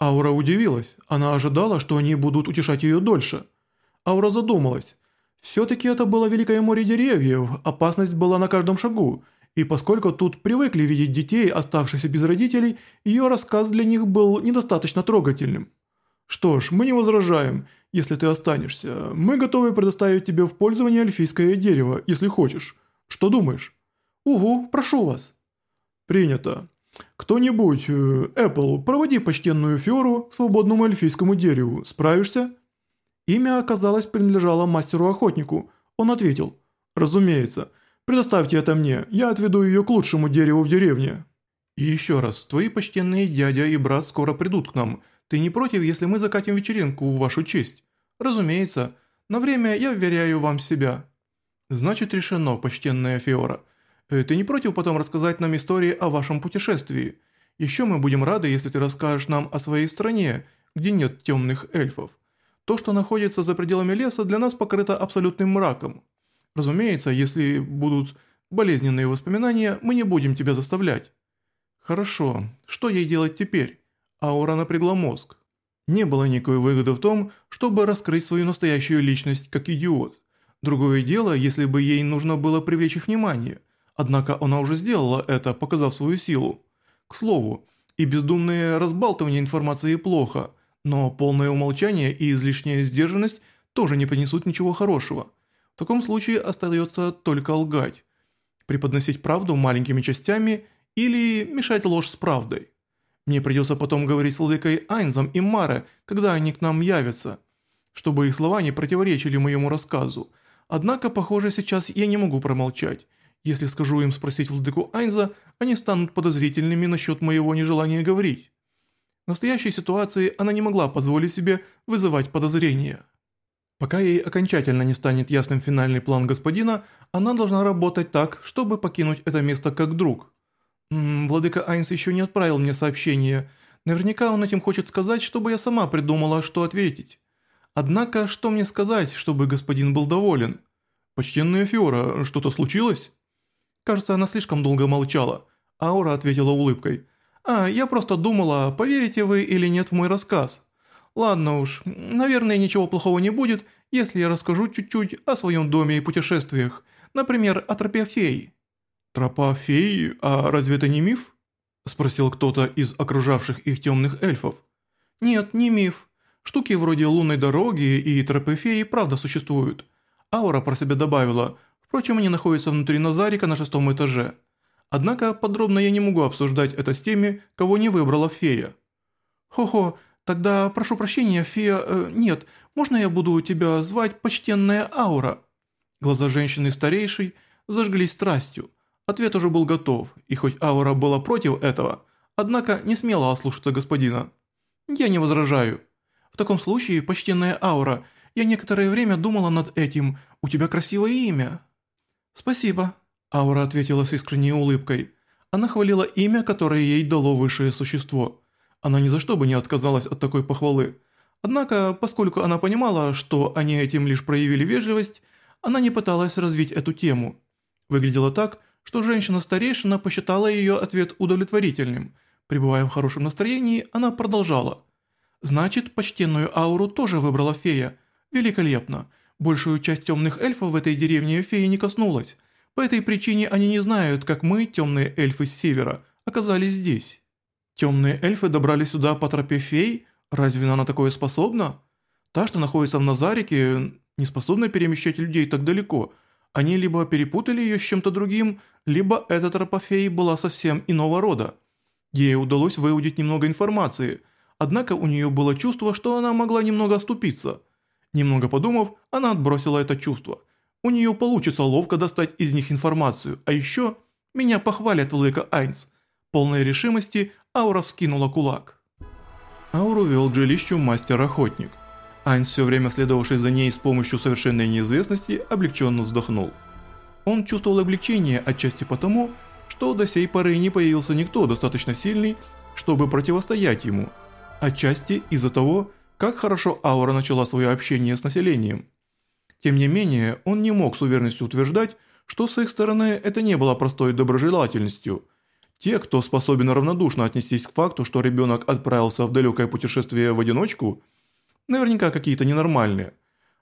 Аура удивилась. Она ожидала, что они будут утешать ее дольше. Аура задумалась. Все-таки это было великое море деревьев, опасность была на каждом шагу, и поскольку тут привыкли видеть детей, оставшихся без родителей, ее рассказ для них был недостаточно трогательным. «Что ж, мы не возражаем, если ты останешься. Мы готовы предоставить тебе в пользование эльфийское дерево, если хочешь. Что думаешь?» «Угу, прошу вас». «Принято. «Кто-нибудь, э, Apple, проводи почтенную Фиору к свободному эльфийскому дереву, справишься?» Имя, оказалось, принадлежало мастеру-охотнику. Он ответил «Разумеется, предоставьте это мне, я отведу ее к лучшему дереву в деревне». «И еще раз, твои почтенные дядя и брат скоро придут к нам. Ты не против, если мы закатим вечеринку в вашу честь?» «Разумеется, на время я вверяю вам себя». «Значит, решено, почтенная Фиора». Э, ты не против потом рассказать нам истории о вашем путешествии? Еще мы будем рады, если ты расскажешь нам о своей стране, где нет темных эльфов. То, что находится за пределами леса, для нас покрыто абсолютным мраком. Разумеется, если будут болезненные воспоминания, мы не будем тебя заставлять. Хорошо, что ей делать теперь? Аура напрягла мозг. Не было никакой выгоды в том, чтобы раскрыть свою настоящую личность как идиот. Другое дело, если бы ей нужно было привлечь их внимание – Однако она уже сделала это, показав свою силу. К слову, и бездумное разбалтывание информации плохо, но полное умолчание и излишняя сдержанность тоже не принесут ничего хорошего. В таком случае остается только лгать, преподносить правду маленькими частями или мешать ложь с правдой. Мне придется потом говорить с Ладыкой Айнзом и Маре, когда они к нам явятся, чтобы их слова не противоречили моему рассказу. Однако, похоже, сейчас я не могу промолчать, если скажу им спросить владыку Айнза, они станут подозрительными насчет моего нежелания говорить. В настоящей ситуации она не могла позволить себе вызывать подозрения. Пока ей окончательно не станет ясным финальный план господина, она должна работать так, чтобы покинуть это место как друг. М -м, владыка Айнс еще не отправил мне сообщение. Наверняка он этим хочет сказать, чтобы я сама придумала, что ответить. Однако, что мне сказать, чтобы господин был доволен? Почтенная Фиора, что-то случилось? Кажется, она слишком долго молчала. Аура ответила улыбкой. «А, я просто думала, поверите вы или нет в мой рассказ. Ладно уж, наверное, ничего плохого не будет, если я расскажу чуть-чуть о своем доме и путешествиях. Например, о тропе феи». «Тропа феи? А разве это не миф?» Спросил кто-то из окружавших их темных эльфов. «Нет, не миф. Штуки вроде лунной дороги и тропы феи правда существуют». Аура про себя добавила – Впрочем, они находятся внутри Назарика на шестом этаже. Однако подробно я не могу обсуждать это с теми, кого не выбрала фея. Хо-хо, тогда прошу прощения, фея... Э, нет, можно я буду тебя звать почтенная Аура? Глаза женщины старейшей зажглись страстью. Ответ уже был готов, и хоть Аура была против этого, однако не смела ослушаться господина. Я не возражаю. В таком случае, почтенная Аура, я некоторое время думала над этим. У тебя красивое имя, «Спасибо», а – Аура ответила с искренней улыбкой. Она хвалила имя, которое ей дало высшее существо. Она ни за что бы не отказалась от такой похвалы. Однако, поскольку она понимала, что они этим лишь проявили вежливость, она не пыталась развить эту тему. Выглядело так, что женщина-старейшина посчитала ее ответ удовлетворительным. Пребывая в хорошем настроении, она продолжала. «Значит, почтенную ауру тоже выбрала фея. Великолепно. Большую часть темных эльфов в этой деревне феи не коснулась. По этой причине они не знают, как мы, темные эльфы с севера, оказались здесь. Темные эльфы добрались сюда по тропе фей? Разве она на такое способна? Та, что находится в Назарике, не способна перемещать людей так далеко. Они либо перепутали ее с чем-то другим, либо эта тропа фей была совсем иного рода. Ей удалось выудить немного информации, однако у нее было чувство, что она могла немного оступиться – Немного подумав, она отбросила это чувство. У нее получится ловко достать из них информацию, а еще меня похвалят Владыка Айнс. Полной решимости Аура вскинула кулак. Ауру вел к жилищу мастер-охотник. Айнс, все время следовавший за ней с помощью совершенной неизвестности, облегченно вздохнул. Он чувствовал облегчение отчасти потому, что до сей поры не появился никто достаточно сильный, чтобы противостоять ему, отчасти из-за того, как хорошо Аура начала свое общение с населением. Тем не менее, он не мог с уверенностью утверждать, что с их стороны это не было простой доброжелательностью. Те, кто способен равнодушно отнестись к факту, что ребенок отправился в далекое путешествие в одиночку, наверняка какие-то ненормальные.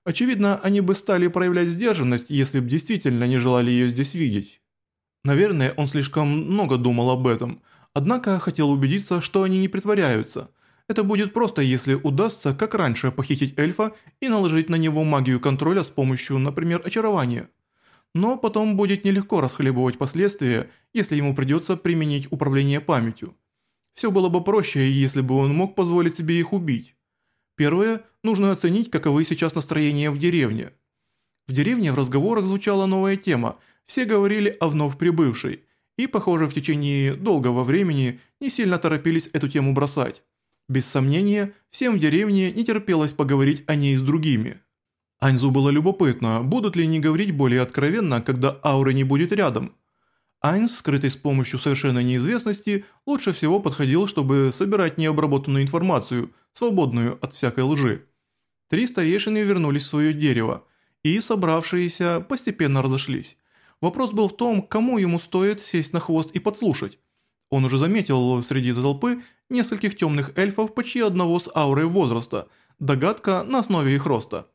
Очевидно, они бы стали проявлять сдержанность, если бы действительно не желали ее здесь видеть. Наверное, он слишком много думал об этом, однако хотел убедиться, что они не притворяются – это будет просто, если удастся, как раньше, похитить эльфа и наложить на него магию контроля с помощью, например, очарования. Но потом будет нелегко расхлебывать последствия, если ему придется применить управление памятью. Все было бы проще, если бы он мог позволить себе их убить. Первое, нужно оценить, каковы сейчас настроения в деревне. В деревне в разговорах звучала новая тема, все говорили о вновь прибывшей, и, похоже, в течение долгого времени не сильно торопились эту тему бросать. Без сомнения, всем в деревне не терпелось поговорить о ней с другими. Аньзу было любопытно, будут ли они говорить более откровенно, когда Аура не будет рядом. Айнс, скрытый с помощью совершенно неизвестности, лучше всего подходил, чтобы собирать необработанную информацию, свободную от всякой лжи. Три старейшины вернулись в свое дерево, и собравшиеся постепенно разошлись. Вопрос был в том, кому ему стоит сесть на хвост и подслушать. Он уже заметил среди толпы нескольких темных эльфов почти одного с аурой возраста, догадка на основе их роста.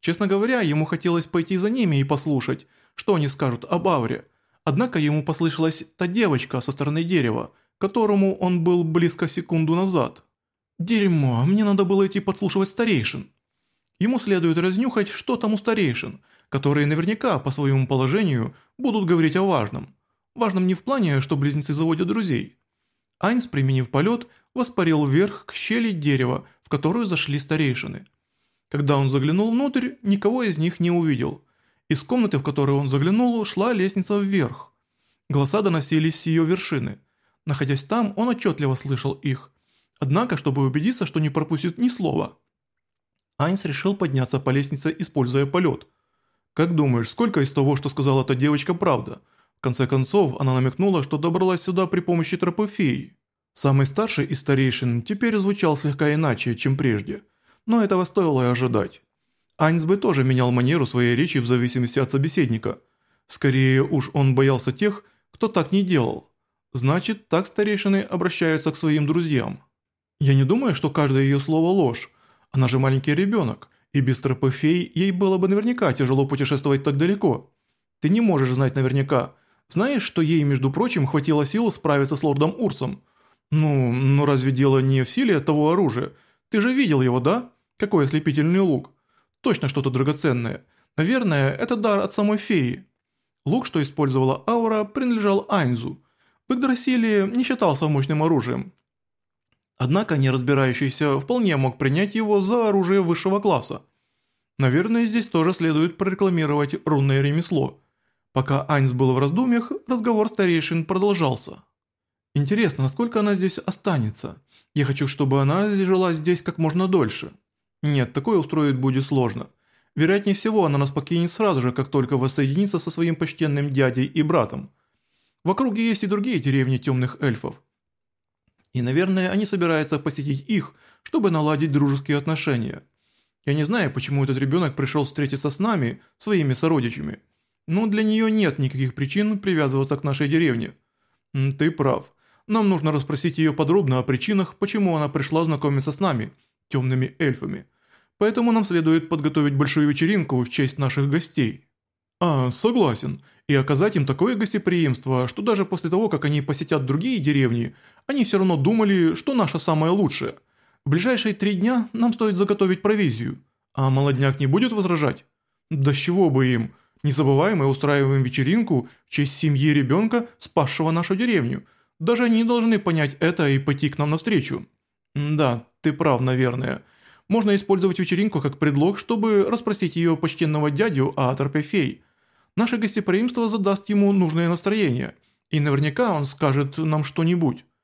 Честно говоря, ему хотелось пойти за ними и послушать, что они скажут об ауре. Однако ему послышалась та девочка со стороны дерева, которому он был близко секунду назад. «Дерьмо, а мне надо было идти подслушивать старейшин». Ему следует разнюхать, что там у старейшин, которые наверняка по своему положению будут говорить о важном. Важном не в плане, что близнецы заводят друзей, Айнс, применив полет, воспарил вверх к щели дерева, в которую зашли старейшины. Когда он заглянул внутрь, никого из них не увидел. Из комнаты, в которую он заглянул, шла лестница вверх. Голоса доносились с ее вершины. Находясь там, он отчетливо слышал их. Однако, чтобы убедиться, что не пропустит ни слова. Айнс решил подняться по лестнице, используя полет. «Как думаешь, сколько из того, что сказала эта девочка, правда?» В конце концов, она намекнула, что добралась сюда при помощи тропы феи. Самый старший из старейшин теперь звучал слегка иначе, чем прежде, но этого стоило и ожидать. Айнс бы тоже менял манеру своей речи в зависимости от собеседника. Скорее уж он боялся тех, кто так не делал. Значит, так старейшины обращаются к своим друзьям. Я не думаю, что каждое ее слово ложь. Она же маленький ребенок, и без тропы феи ей было бы наверняка тяжело путешествовать так далеко. Ты не можешь знать наверняка, знаешь, что ей, между прочим, хватило сил справиться с лордом Урсом? Ну, ну разве дело не в силе того оружия? Ты же видел его, да? Какой ослепительный лук. Точно что-то драгоценное. Наверное, это дар от самой феи. Лук, что использовала Аура, принадлежал Айнзу. В Игдрасиле не считался мощным оружием. Однако неразбирающийся вполне мог принять его за оружие высшего класса. Наверное, здесь тоже следует прорекламировать рунное ремесло – Пока Айнс был в раздумьях, разговор старейшин продолжался. «Интересно, насколько она здесь останется? Я хочу, чтобы она жила здесь как можно дольше. Нет, такое устроить будет сложно. Вероятнее всего, она нас покинет сразу же, как только воссоединится со своим почтенным дядей и братом. В округе есть и другие деревни темных эльфов. И, наверное, они собираются посетить их, чтобы наладить дружеские отношения. Я не знаю, почему этот ребенок пришел встретиться с нами, своими сородичами» но для нее нет никаких причин привязываться к нашей деревне. Ты прав. Нам нужно расспросить ее подробно о причинах, почему она пришла знакомиться с нами, темными эльфами. Поэтому нам следует подготовить большую вечеринку в честь наших гостей. А, согласен. И оказать им такое гостеприимство, что даже после того, как они посетят другие деревни, они все равно думали, что наша самая лучшая. В ближайшие три дня нам стоит заготовить провизию. А молодняк не будет возражать? Да с чего бы им... Не забывай, мы устраиваем вечеринку в честь семьи ребенка, спасшего нашу деревню. Даже они должны понять это и пойти к нам навстречу». «Да, ты прав, наверное. Можно использовать вечеринку как предлог, чтобы расспросить ее почтенного дядю о торпе фей. Наше гостеприимство задаст ему нужное настроение, и наверняка он скажет нам что-нибудь».